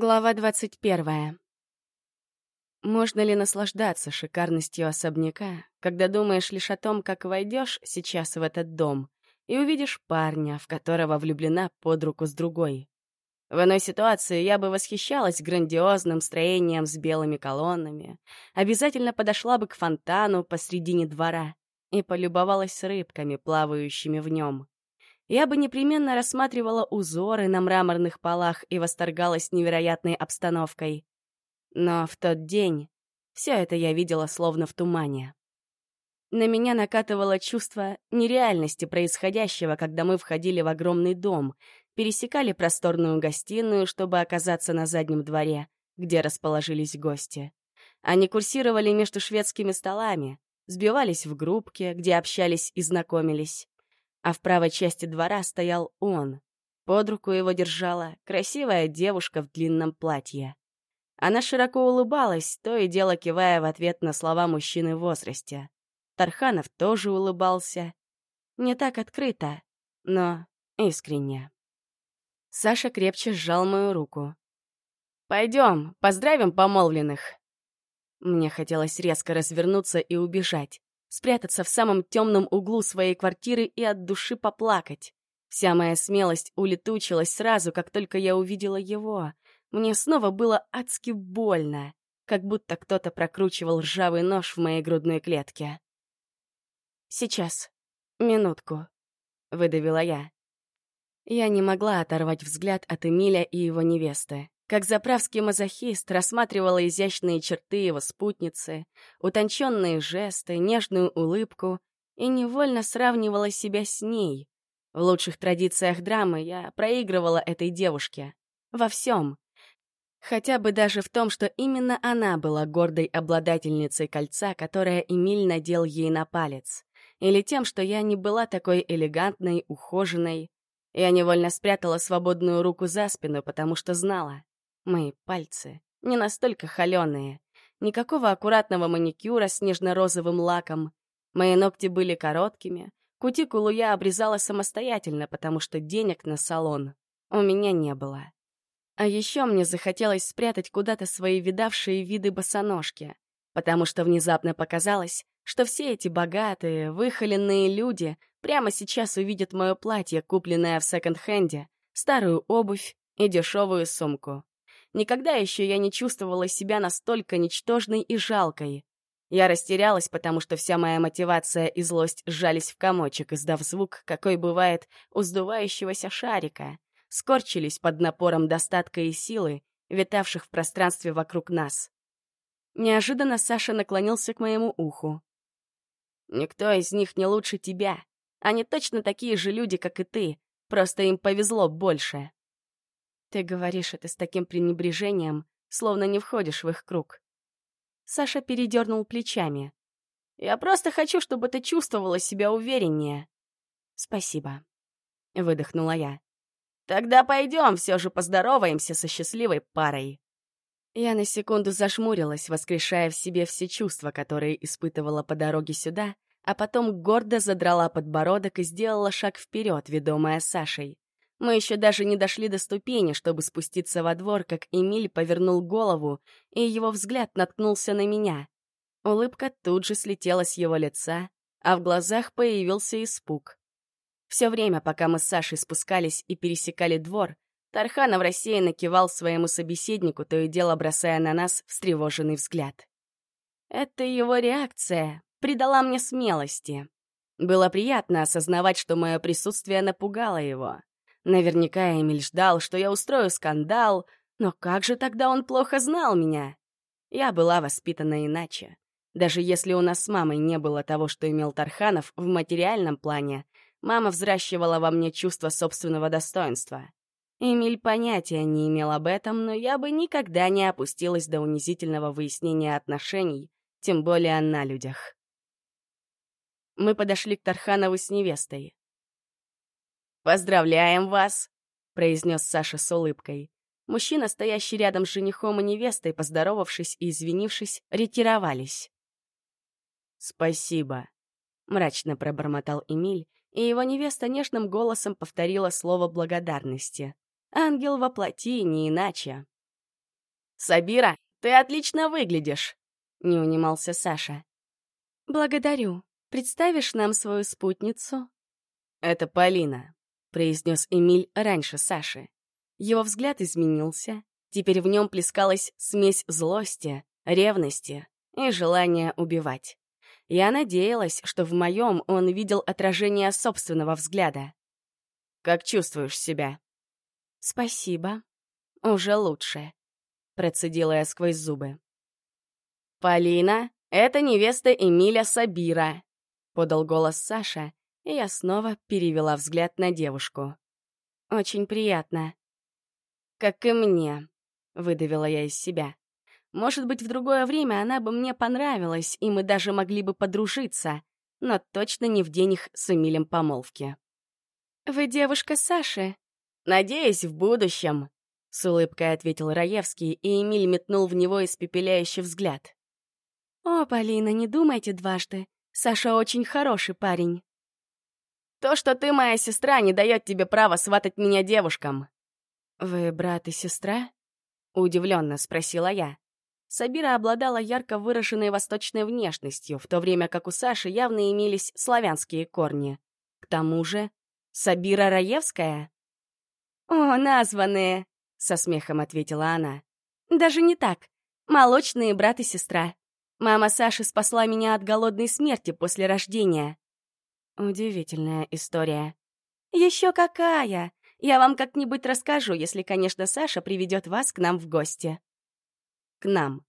Глава двадцать первая. Можно ли наслаждаться шикарностью особняка, когда думаешь лишь о том, как войдешь сейчас в этот дом и увидишь парня, в которого влюблена под руку с другой? В иной ситуации я бы восхищалась грандиозным строением с белыми колоннами, обязательно подошла бы к фонтану посредине двора и полюбовалась рыбками, плавающими в нем я бы непременно рассматривала узоры на мраморных полах и восторгалась невероятной обстановкой. Но в тот день все это я видела словно в тумане. На меня накатывало чувство нереальности происходящего, когда мы входили в огромный дом, пересекали просторную гостиную, чтобы оказаться на заднем дворе, где расположились гости. Они курсировали между шведскими столами, сбивались в группки, где общались и знакомились а в правой части двора стоял он. Под руку его держала красивая девушка в длинном платье. Она широко улыбалась, то и дело кивая в ответ на слова мужчины в возрасте. Тарханов тоже улыбался. Не так открыто, но искренне. Саша крепче сжал мою руку. «Пойдем, поздравим помолвленных!» Мне хотелось резко развернуться и убежать спрятаться в самом темном углу своей квартиры и от души поплакать. Вся моя смелость улетучилась сразу, как только я увидела его. Мне снова было адски больно, как будто кто-то прокручивал ржавый нож в моей грудной клетке. «Сейчас. Минутку», — выдавила я. Я не могла оторвать взгляд от Эмиля и его невесты как заправский мазохист рассматривала изящные черты его спутницы, утонченные жесты, нежную улыбку и невольно сравнивала себя с ней. В лучших традициях драмы я проигрывала этой девушке. Во всем. Хотя бы даже в том, что именно она была гордой обладательницей кольца, которое Эмиль надел ей на палец. Или тем, что я не была такой элегантной, ухоженной. Я невольно спрятала свободную руку за спину, потому что знала. Мои пальцы не настолько холеные. Никакого аккуратного маникюра с нежно-розовым лаком. Мои ногти были короткими. Кутикулу я обрезала самостоятельно, потому что денег на салон у меня не было. А еще мне захотелось спрятать куда-то свои видавшие виды босоножки, потому что внезапно показалось, что все эти богатые, выхоленные люди прямо сейчас увидят мое платье, купленное в секонд-хенде, старую обувь и дешевую сумку. Никогда еще я не чувствовала себя настолько ничтожной и жалкой. Я растерялась, потому что вся моя мотивация и злость сжались в комочек, издав звук, какой бывает у сдувающегося шарика, скорчились под напором достатка и силы, витавших в пространстве вокруг нас. Неожиданно Саша наклонился к моему уху. «Никто из них не лучше тебя. Они точно такие же люди, как и ты, просто им повезло больше». Ты говоришь это с таким пренебрежением, словно не входишь в их круг. Саша передернул плечами. Я просто хочу, чтобы ты чувствовала себя увереннее. Спасибо. Выдохнула я. Тогда пойдем, все же поздороваемся со счастливой парой. Я на секунду зажмурилась, воскрешая в себе все чувства, которые испытывала по дороге сюда, а потом гордо задрала подбородок и сделала шаг вперед, ведомая Сашей. Мы еще даже не дошли до ступени, чтобы спуститься во двор, как Эмиль повернул голову, и его взгляд наткнулся на меня. Улыбка тут же слетела с его лица, а в глазах появился испуг. Все время, пока мы с Сашей спускались и пересекали двор, Тарханов рассеянно кивал своему собеседнику, то и дело бросая на нас встревоженный взгляд. Это его реакция придала мне смелости. Было приятно осознавать, что мое присутствие напугало его. Наверняка Эмиль ждал, что я устрою скандал, но как же тогда он плохо знал меня? Я была воспитана иначе. Даже если у нас с мамой не было того, что имел Тарханов в материальном плане, мама взращивала во мне чувство собственного достоинства. Эмиль понятия не имел об этом, но я бы никогда не опустилась до унизительного выяснения отношений, тем более на людях. Мы подошли к Тарханову с невестой. «Поздравляем вас!» — произнес Саша с улыбкой. Мужчина, стоящий рядом с женихом и невестой, поздоровавшись и извинившись, ретировались. «Спасибо», — мрачно пробормотал Эмиль, и его невеста нежным голосом повторила слово благодарности. «Ангел воплоти, не иначе». Сабира, ты отлично выглядишь!» — не унимался Саша. «Благодарю. Представишь нам свою спутницу?» «Это Полина», — произнес Эмиль раньше Саши. Его взгляд изменился. Теперь в нем плескалась смесь злости, ревности и желания убивать. Я надеялась, что в моем он видел отражение собственного взгляда. «Как чувствуешь себя?» «Спасибо. Уже лучше», — процедила я сквозь зубы. «Полина, это невеста Эмиля Сабира», — подал голос Саша, и я снова перевела взгляд на девушку. «Очень приятно». «Как и мне», — выдавила я из себя. Может быть, в другое время она бы мне понравилась, и мы даже могли бы подружиться, но точно не в день их с Эмилем помолвки. «Вы девушка Саши?» «Надеюсь, в будущем», — с улыбкой ответил Раевский, и Эмиль метнул в него испепеляющий взгляд. «О, Полина, не думайте дважды. Саша очень хороший парень». «То, что ты моя сестра, не дает тебе права сватать меня девушкам». «Вы брат и сестра?» — удивленно спросила я. Сабира обладала ярко выраженной восточной внешностью, в то время как у Саши явно имелись славянские корни. К тому же, Сабира Раевская? «О, названные!» — со смехом ответила она. «Даже не так. Молочные брат и сестра. Мама Саши спасла меня от голодной смерти после рождения». Удивительная история. «Еще какая! Я вам как-нибудь расскажу, если, конечно, Саша приведет вас к нам в гости» к нам.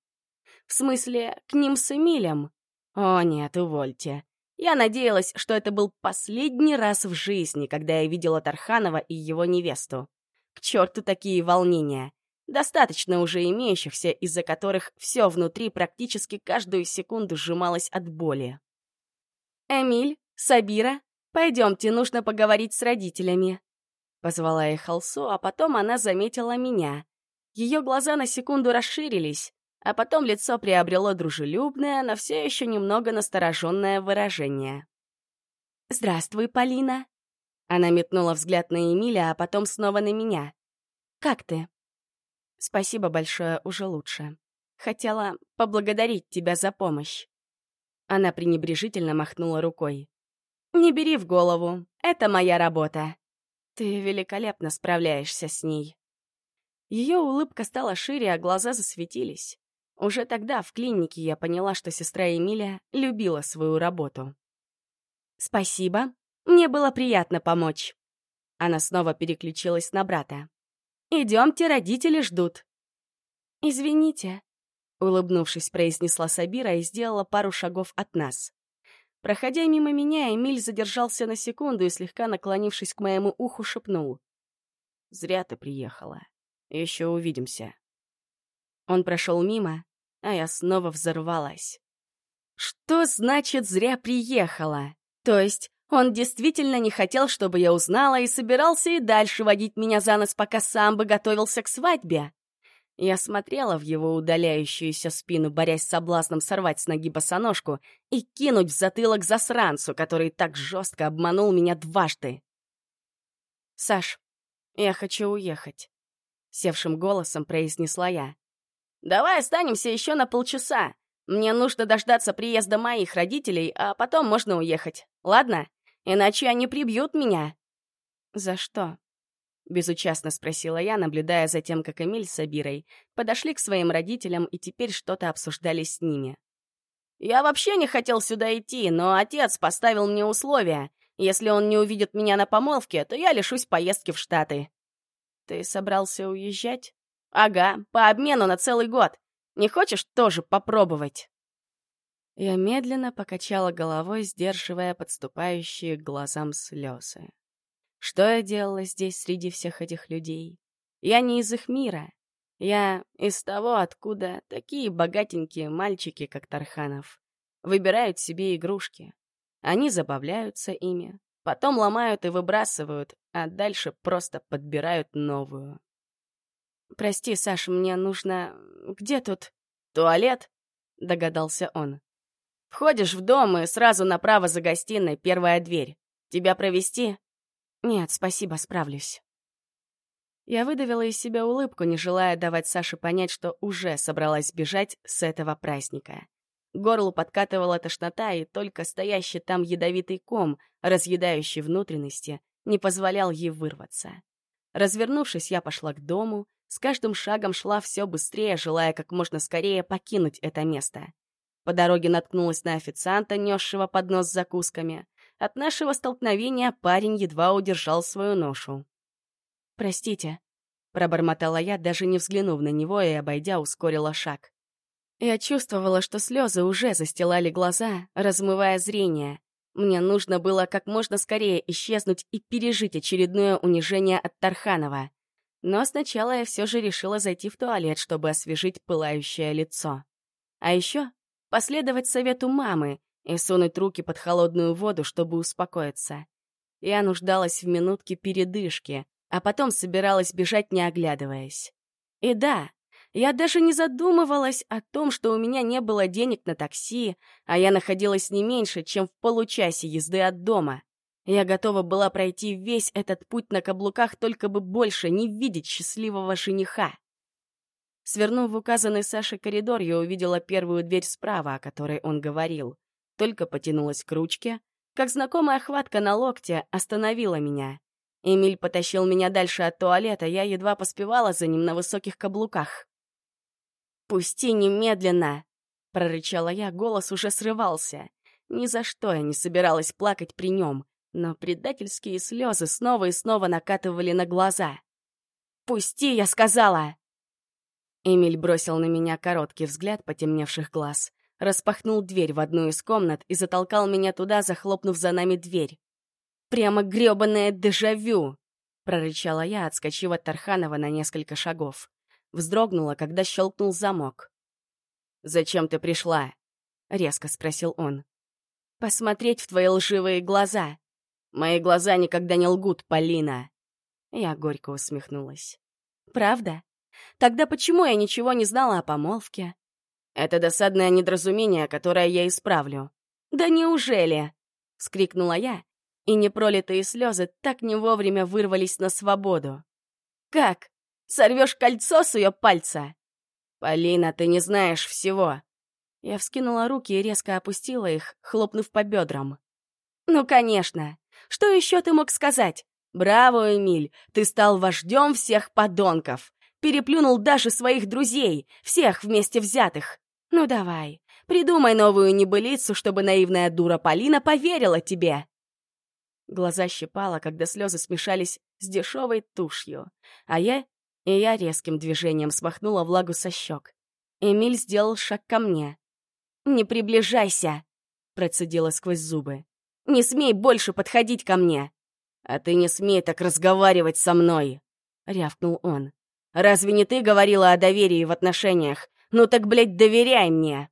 В смысле, к ним с Эмилем? О, нет, увольте. Я надеялась, что это был последний раз в жизни, когда я видела Тарханова и его невесту. К черту такие волнения. Достаточно уже имеющихся, из-за которых все внутри практически каждую секунду сжималось от боли. «Эмиль, Сабира, пойдемте, нужно поговорить с родителями», Позвала я Халсу, а потом она заметила меня. Ее глаза на секунду расширились, а потом лицо приобрело дружелюбное, но все еще немного настороженное выражение. «Здравствуй, Полина!» Она метнула взгляд на Эмиля, а потом снова на меня. «Как ты?» «Спасибо большое, уже лучше. Хотела поблагодарить тебя за помощь». Она пренебрежительно махнула рукой. «Не бери в голову, это моя работа. Ты великолепно справляешься с ней». Ее улыбка стала шире, а глаза засветились. Уже тогда в клинике я поняла, что сестра Эмилия любила свою работу. «Спасибо. Мне было приятно помочь». Она снова переключилась на брата. «Идемте, родители ждут». «Извините», — улыбнувшись, произнесла Сабира и сделала пару шагов от нас. Проходя мимо меня, Эмиль задержался на секунду и, слегка наклонившись к моему уху, шепнул. «Зря ты приехала. Еще увидимся». Он прошел мимо, а я снова взорвалась. Что значит «зря приехала»? То есть он действительно не хотел, чтобы я узнала, и собирался и дальше водить меня за нос, пока сам бы готовился к свадьбе? Я смотрела в его удаляющуюся спину, борясь с соблазном сорвать с ноги босоножку и кинуть в затылок засранцу, который так жестко обманул меня дважды. «Саш, я хочу уехать», — севшим голосом произнесла я. «Давай останемся еще на полчаса. Мне нужно дождаться приезда моих родителей, а потом можно уехать. Ладно? Иначе они прибьют меня». «За что?» — безучастно спросила я, наблюдая за тем, как Эмиль с Абирой подошли к своим родителям и теперь что-то обсуждали с ними. «Я вообще не хотел сюда идти, но отец поставил мне условия. Если он не увидит меня на помолвке, то я лишусь поездки в Штаты. «Ты собрался уезжать?» «Ага, по обмену на целый год. Не хочешь тоже попробовать?» Я медленно покачала головой, сдерживая подступающие к глазам слезы. Что я делала здесь среди всех этих людей? Я не из их мира. Я из того, откуда такие богатенькие мальчики, как Тарханов, выбирают себе игрушки. Они забавляются ими, потом ломают и выбрасывают, а дальше просто подбирают новую. «Прости, Саш, мне нужно... Где тут?» «Туалет?» — догадался он. «Входишь в дом и сразу направо за гостиной первая дверь. Тебя провести?» «Нет, спасибо, справлюсь». Я выдавила из себя улыбку, не желая давать Саше понять, что уже собралась бежать с этого праздника. Горлу подкатывала тошнота, и только стоящий там ядовитый ком, разъедающий внутренности, не позволял ей вырваться. Развернувшись, я пошла к дому, с каждым шагом шла все быстрее, желая как можно скорее покинуть это место. По дороге наткнулась на официанта, несшего поднос с закусками. От нашего столкновения парень едва удержал свою ношу. «Простите», — пробормотала я, даже не взглянув на него и, обойдя, ускорила шаг. Я чувствовала, что слезы уже застилали глаза, размывая зрение. Мне нужно было как можно скорее исчезнуть и пережить очередное унижение от Тарханова. Но сначала я все же решила зайти в туалет, чтобы освежить пылающее лицо. А еще последовать совету мамы и сунуть руки под холодную воду, чтобы успокоиться. Я нуждалась в минутке передышки, а потом собиралась бежать, не оглядываясь. И да, я даже не задумывалась о том, что у меня не было денег на такси, а я находилась не меньше, чем в получасе езды от дома. Я готова была пройти весь этот путь на каблуках, только бы больше не видеть счастливого жениха. Свернув в указанный Саше коридор, я увидела первую дверь справа, о которой он говорил. Только потянулась к ручке, как знакомая хватка на локте остановила меня. Эмиль потащил меня дальше от туалета, я едва поспевала за ним на высоких каблуках. «Пусти немедленно!» — прорычала я, голос уже срывался. Ни за что я не собиралась плакать при нем, но предательские слезы снова и снова накатывали на глаза. «Пусти, я сказала!» Эмиль бросил на меня короткий взгляд потемневших глаз, распахнул дверь в одну из комнат и затолкал меня туда, захлопнув за нами дверь. Прямо грёбаное дежавю!» — прорычала я, отскочив от Тарханова на несколько шагов. Вздрогнула, когда щелкнул замок. «Зачем ты пришла?» — резко спросил он. «Посмотреть в твои лживые глаза. Мои глаза никогда не лгут, Полина!» Я горько усмехнулась. «Правда? Тогда почему я ничего не знала о помолвке?» «Это досадное недоразумение, которое я исправлю». «Да неужели?» — вскрикнула я и непролитые слезы так не вовремя вырвались на свободу. «Как? Сорвешь кольцо с ее пальца?» «Полина, ты не знаешь всего!» Я вскинула руки и резко опустила их, хлопнув по бедрам. «Ну, конечно! Что еще ты мог сказать? Браво, Эмиль! Ты стал вождем всех подонков! Переплюнул даже своих друзей, всех вместе взятых! Ну давай, придумай новую небылицу, чтобы наивная дура Полина поверила тебе!» Глаза щипало, когда слезы смешались с дешевой тушью. А я... И я резким движением смахнула влагу со щек. Эмиль сделал шаг ко мне. «Не приближайся!» — процедила сквозь зубы. «Не смей больше подходить ко мне!» «А ты не смей так разговаривать со мной!» — рявкнул он. «Разве не ты говорила о доверии в отношениях? Ну так, блядь, доверяй мне!»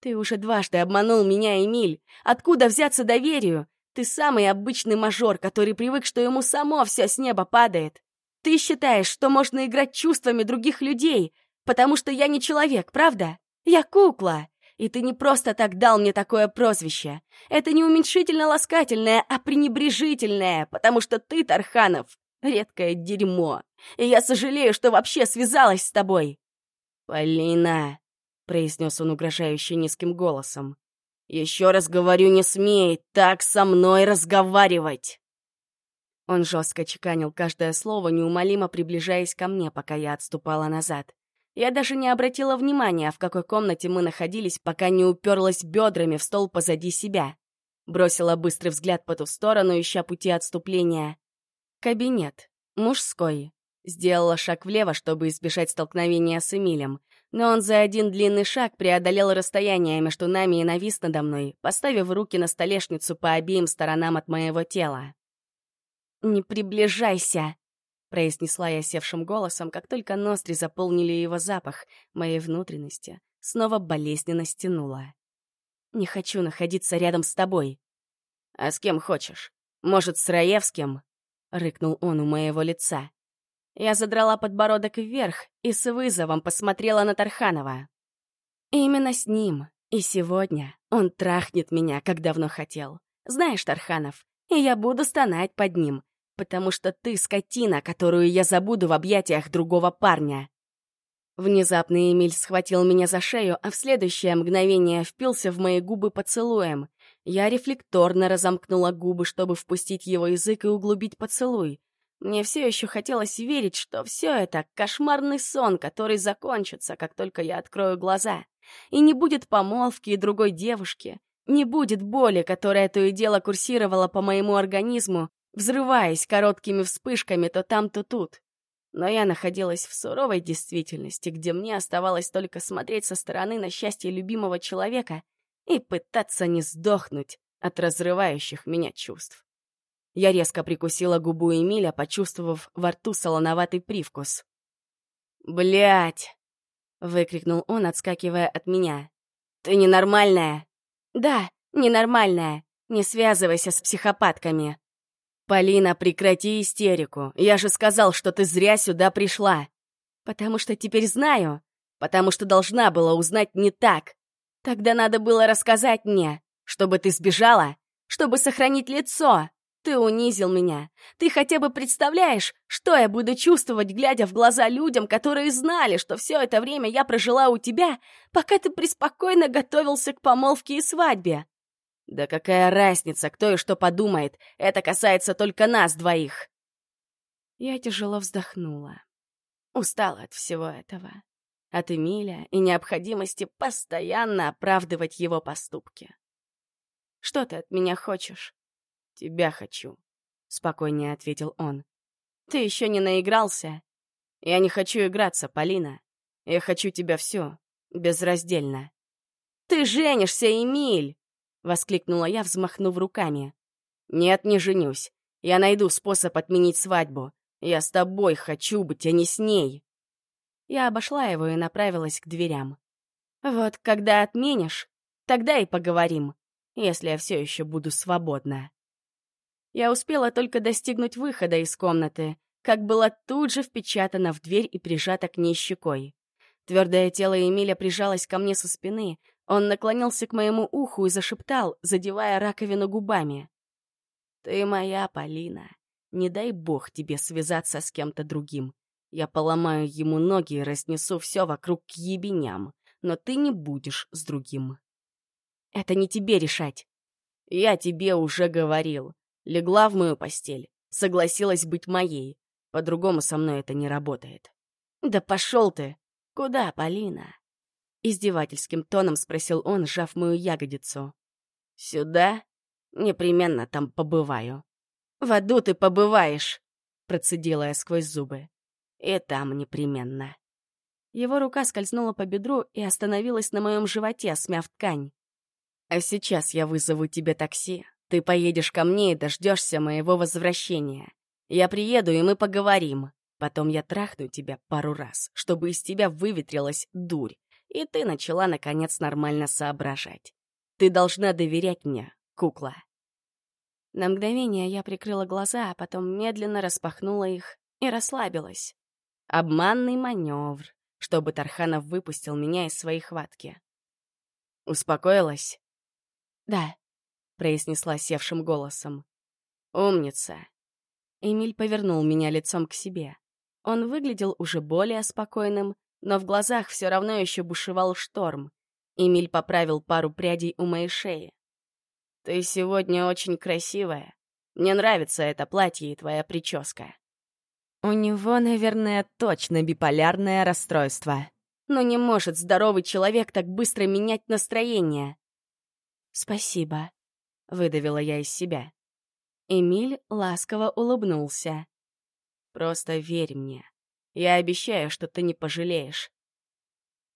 «Ты уже дважды обманул меня, Эмиль. Откуда взяться доверию? Ты самый обычный мажор, который привык, что ему само все с неба падает. Ты считаешь, что можно играть чувствами других людей, потому что я не человек, правда? Я кукла. И ты не просто так дал мне такое прозвище. Это не уменьшительно-ласкательное, а пренебрежительное, потому что ты, Тарханов, редкое дерьмо. И я сожалею, что вообще связалась с тобой. «Полина», — произнес он угрожающе низким голосом, еще раз говорю, не смей так со мной разговаривать!» Он жестко чеканил каждое слово, неумолимо приближаясь ко мне, пока я отступала назад. Я даже не обратила внимания, в какой комнате мы находились, пока не уперлась бедрами в стол позади себя. Бросила быстрый взгляд по ту сторону, ища пути отступления. Кабинет. Мужской. Сделала шаг влево, чтобы избежать столкновения с Эмилем но он за один длинный шаг преодолел расстояние между нами и навис надо мной, поставив руки на столешницу по обеим сторонам от моего тела. «Не приближайся!» — произнесла я севшим голосом, как только ноздри заполнили его запах, моей внутренности снова болезненно стянула. «Не хочу находиться рядом с тобой». «А с кем хочешь? Может, с Раевским?» — рыкнул он у моего лица. Я задрала подбородок вверх и с вызовом посмотрела на Тарханова. Именно с ним. И сегодня он трахнет меня, как давно хотел. Знаешь, Тарханов, и я буду стонать под ним, потому что ты скотина, которую я забуду в объятиях другого парня. Внезапно Эмиль схватил меня за шею, а в следующее мгновение впился в мои губы поцелуем. Я рефлекторно разомкнула губы, чтобы впустить его язык и углубить поцелуй. Мне все еще хотелось верить, что все это — кошмарный сон, который закончится, как только я открою глаза. И не будет помолвки и другой девушки. Не будет боли, которая то и дело курсировала по моему организму, взрываясь короткими вспышками то там, то тут. Но я находилась в суровой действительности, где мне оставалось только смотреть со стороны на счастье любимого человека и пытаться не сдохнуть от разрывающих меня чувств. Я резко прикусила губу Эмиля, почувствовав во рту солоноватый привкус. Блять! выкрикнул он, отскакивая от меня. «Ты ненормальная!» «Да, ненормальная. Не связывайся с психопатками». «Полина, прекрати истерику. Я же сказал, что ты зря сюда пришла». «Потому что теперь знаю. Потому что должна была узнать не так. Тогда надо было рассказать мне, чтобы ты сбежала, чтобы сохранить лицо. Ты унизил меня. Ты хотя бы представляешь, что я буду чувствовать, глядя в глаза людям, которые знали, что все это время я прожила у тебя, пока ты преспокойно готовился к помолвке и свадьбе? Да какая разница, кто и что подумает, это касается только нас двоих. Я тяжело вздохнула. Устала от всего этого. От Эмиля и необходимости постоянно оправдывать его поступки. Что ты от меня хочешь? «Тебя хочу», — спокойнее ответил он. «Ты еще не наигрался?» «Я не хочу играться, Полина. Я хочу тебя все, безраздельно». «Ты женишься, Эмиль!» — воскликнула я, взмахнув руками. «Нет, не женюсь. Я найду способ отменить свадьбу. Я с тобой хочу быть, а не с ней». Я обошла его и направилась к дверям. «Вот когда отменишь, тогда и поговорим, если я все еще буду свободна». Я успела только достигнуть выхода из комнаты, как была тут же впечатана в дверь и прижата к ней щекой. Твердое тело Эмиля прижалось ко мне со спины, он наклонился к моему уху и зашептал, задевая раковину губами. «Ты моя, Полина. Не дай бог тебе связаться с кем-то другим. Я поломаю ему ноги и разнесу все вокруг к ебеням, но ты не будешь с другим». «Это не тебе решать». «Я тебе уже говорил. Легла в мою постель, согласилась быть моей. По-другому со мной это не работает. «Да пошел ты! Куда, Полина?» Издевательским тоном спросил он, сжав мою ягодицу. «Сюда? Непременно там побываю». «В аду ты побываешь!» Процедила я сквозь зубы. «И там непременно». Его рука скользнула по бедру и остановилась на моем животе, смяв ткань. «А сейчас я вызову тебе такси, ты поедешь ко мне и дождешься моего возвращения. Я приеду, и мы поговорим. Потом я трахну тебя пару раз, чтобы из тебя выветрилась дурь, и ты начала, наконец, нормально соображать. Ты должна доверять мне, кукла. На мгновение я прикрыла глаза, а потом медленно распахнула их и расслабилась. Обманный маневр, чтобы Тарханов выпустил меня из своей хватки. Успокоилась? Да произнесла севшим голосом. «Умница!» Эмиль повернул меня лицом к себе. Он выглядел уже более спокойным, но в глазах все равно еще бушевал шторм. Эмиль поправил пару прядей у моей шеи. «Ты сегодня очень красивая. Мне нравится это платье и твоя прическа». У него, наверное, точно биполярное расстройство. Но не может здоровый человек так быстро менять настроение. «Спасибо», выдавила я из себя. Эмиль ласково улыбнулся. «Просто верь мне. Я обещаю, что ты не пожалеешь.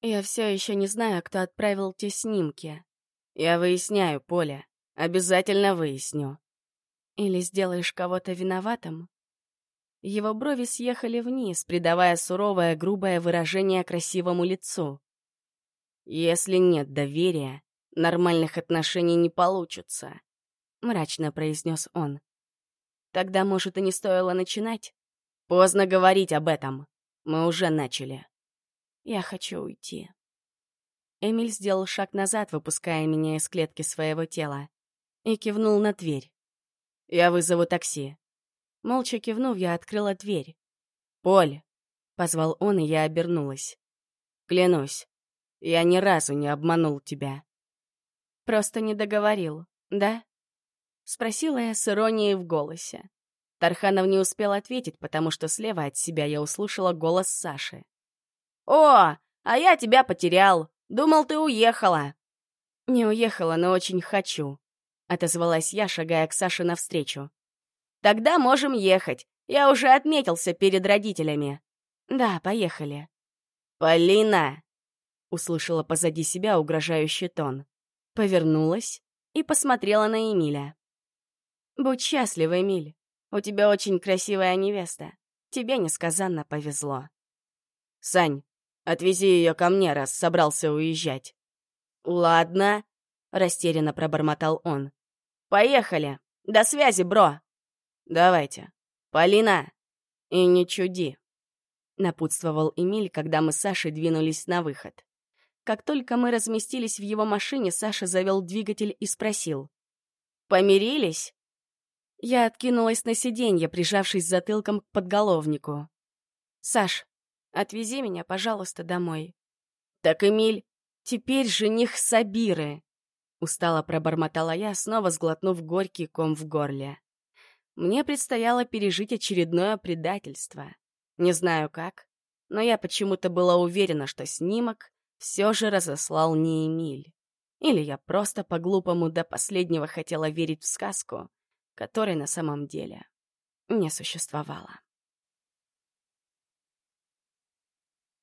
Я все еще не знаю, кто отправил те снимки. Я выясняю, Поля. Обязательно выясню. Или сделаешь кого-то виноватым?» Его брови съехали вниз, придавая суровое, грубое выражение красивому лицу. «Если нет доверия, нормальных отношений не получится», — мрачно произнес он. «Тогда, может, и не стоило начинать? Поздно говорить об этом. Мы уже начали. Я хочу уйти». Эмиль сделал шаг назад, выпуская меня из клетки своего тела, и кивнул на дверь. «Я вызову такси». Молча кивнув, я открыла дверь. «Поль!» — позвал он, и я обернулась. «Клянусь, я ни разу не обманул тебя». «Просто не договорил, да?» — спросила я с иронией в голосе. Тарханов не успел ответить, потому что слева от себя я услышала голос Саши. «О, а я тебя потерял! Думал, ты уехала!» «Не уехала, но очень хочу», — отозвалась я, шагая к Саше навстречу. «Тогда можем ехать. Я уже отметился перед родителями». «Да, поехали». «Полина!» — услышала позади себя угрожающий тон. Повернулась и посмотрела на Эмиля. «Будь счастлив, Эмиль. У тебя очень красивая невеста. Тебе несказанно повезло». «Сань, отвези ее ко мне, раз собрался уезжать». «Ладно», — растерянно пробормотал он. «Поехали. До связи, бро». «Давайте. Полина, и не чуди», — напутствовал Эмиль, когда мы с Сашей двинулись на выход. Как только мы разместились в его машине, Саша завел двигатель и спросил. «Помирились?» Я откинулась на сиденье, прижавшись затылком к подголовнику. «Саш, отвези меня, пожалуйста, домой». «Так, Эмиль, теперь жених Сабиры!» Устало пробормотала я, снова сглотнув горький ком в горле. Мне предстояло пережить очередное предательство. Не знаю как, но я почему-то была уверена, что снимок все же разослал не Эмиль. Или я просто по-глупому до последнего хотела верить в сказку, которой на самом деле не существовало.